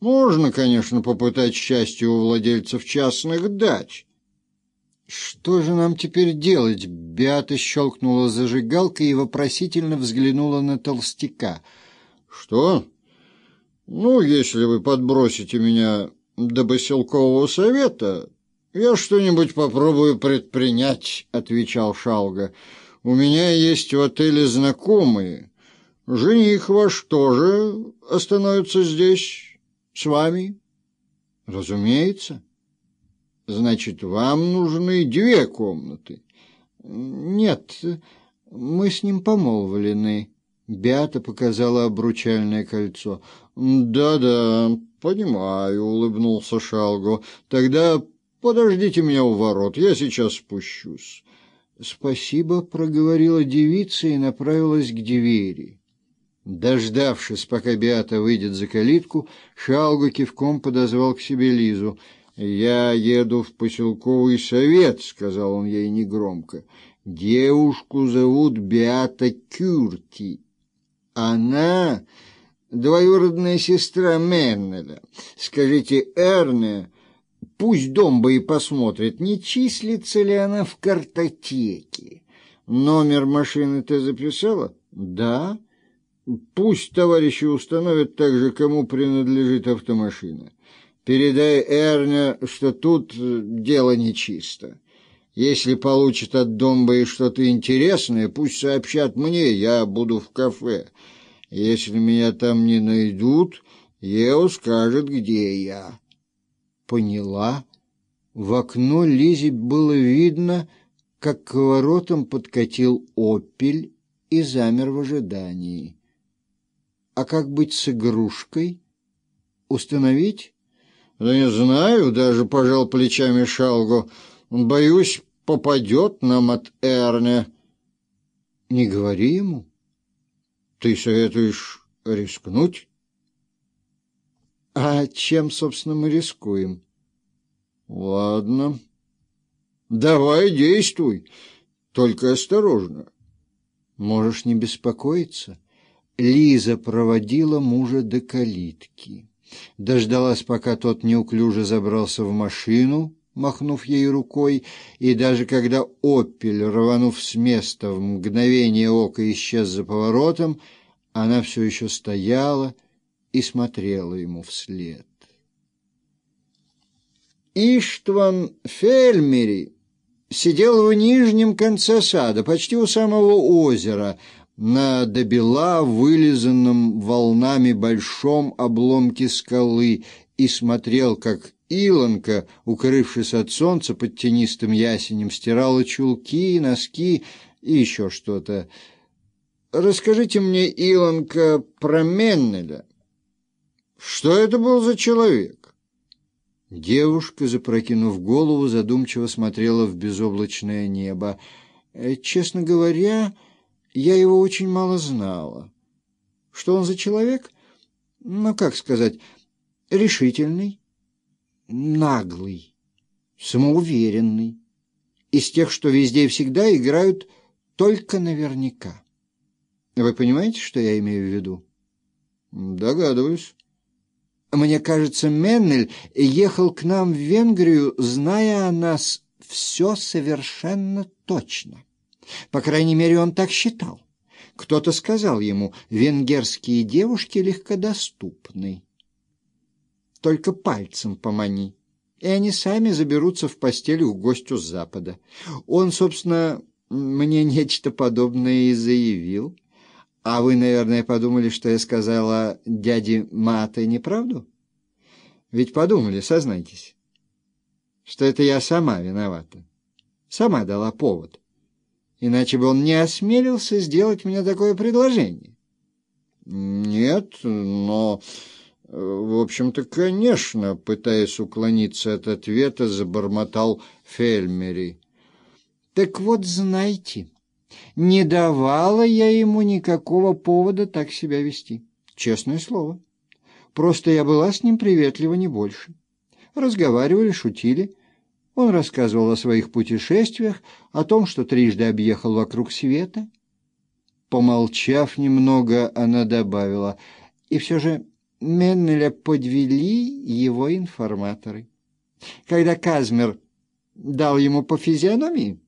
Можно, конечно, попытать счастье у владельцев частных дач. Что же нам теперь делать? Беата щелкнула зажигалкой и вопросительно взглянула на толстяка. Что? Ну, если вы подбросите меня до поселкового совета, я что-нибудь попробую предпринять, отвечал Шалга. У меня есть в отеле знакомые. Жених ваш тоже остановится здесь с вами? Разумеется. Значит, вам нужны две комнаты. Нет, мы с ним помолвлены. Беата показала обручальное кольцо. «Да-да, понимаю», — улыбнулся Шалго. «Тогда подождите меня у ворот, я сейчас спущусь». «Спасибо», — проговорила девица и направилась к двери. Дождавшись, пока Беата выйдет за калитку, Шалго кивком подозвал к себе Лизу. «Я еду в поселковый совет», — сказал он ей негромко. «Девушку зовут Беата Кюрти». Она двоюродная сестра Меннеля. Скажите, Эрне, пусть Домба и посмотрит, не числится ли она в картотеке. Номер машины ты записала? Да. Пусть товарищи установят также, кому принадлежит автомашина. Передай Эрне, что тут дело нечисто. Если получат от Домбы что-то интересное, пусть сообщат мне, я буду в кафе. Если меня там не найдут, Ео скажет, где я. Поняла. В окно Лизе было видно, как к воротам подкатил «Опель» и замер в ожидании. А как быть с игрушкой? Установить? Да не знаю, даже пожал плечами Шалго. Боюсь, попадет нам от Эрне. Не говори ему. Ты советуешь рискнуть? А чем, собственно, мы рискуем? Ладно. Давай действуй, только осторожно. Можешь не беспокоиться. Лиза проводила мужа до калитки. Дождалась, пока тот неуклюже забрался в машину, махнув ей рукой, и даже когда «Опель», рванув с места, в мгновение ока исчез за поворотом, она все еще стояла и смотрела ему вслед. Иштван Фельмери сидел в нижнем конце сада, почти у самого озера, на добела вылизанном волнами большом обломке скалы и смотрел, как Илонка, укрывшись от солнца под тенистым ясенем, стирала чулки, носки и еще что-то. «Расскажите мне, Илонка, про Меннеля. Что это был за человек?» Девушка, запрокинув голову, задумчиво смотрела в безоблачное небо. «Э, «Честно говоря, я его очень мало знала. Что он за человек? Ну, как сказать, решительный, наглый, самоуверенный, из тех, что везде и всегда играют только наверняка. Вы понимаете, что я имею в виду? Догадываюсь. Мне кажется, Меннель ехал к нам в Венгрию, зная о нас все совершенно точно. По крайней мере, он так считал. Кто-то сказал ему, венгерские девушки легкодоступны только пальцем помани, и они сами заберутся в постель к гостю с запада. Он, собственно, мне нечто подобное и заявил. А вы, наверное, подумали, что я сказала дяде Мате неправду? Ведь подумали, сознайтесь, что это я сама виновата. Сама дала повод. Иначе бы он не осмелился сделать мне такое предложение. Нет, но... В общем-то, конечно, пытаясь уклониться от ответа, забормотал Фельмери. Так вот, знайте, не давала я ему никакого повода так себя вести. Честное слово. Просто я была с ним приветлива не больше. Разговаривали, шутили. Он рассказывал о своих путешествиях, о том, что трижды объехал вокруг света. Помолчав немного, она добавила, и все же Меннеля подвели его информаторы. Когда Казмер дал ему по физиономии,